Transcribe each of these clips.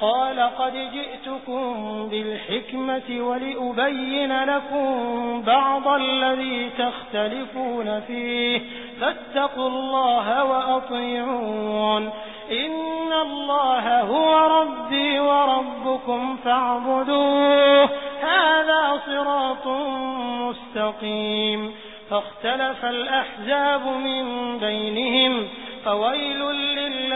قال قد جئتكم بالحكمة ولأبين لكم بعض الذي تختلفون فيه. فاتقوا الله وأطيعون. إن الله هو ربي وربكم فاعبدوه. هذا صراط مستقيم. فاختلف الأحزاب من بينهم فويل للذين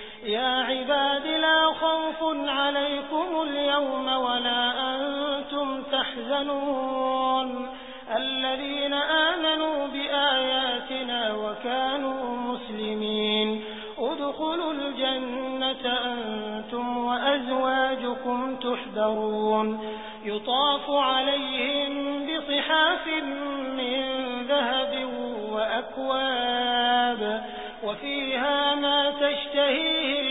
أنتم تحزنون الذين آمنوا بآياتنا وكانوا مسلمين. ادخلوا الجنة أنتم وأزواجكم تحذرون. يطاف عليهم بصحاف من ذهب وأكواب. وفيها ما تشتهيه